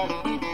Música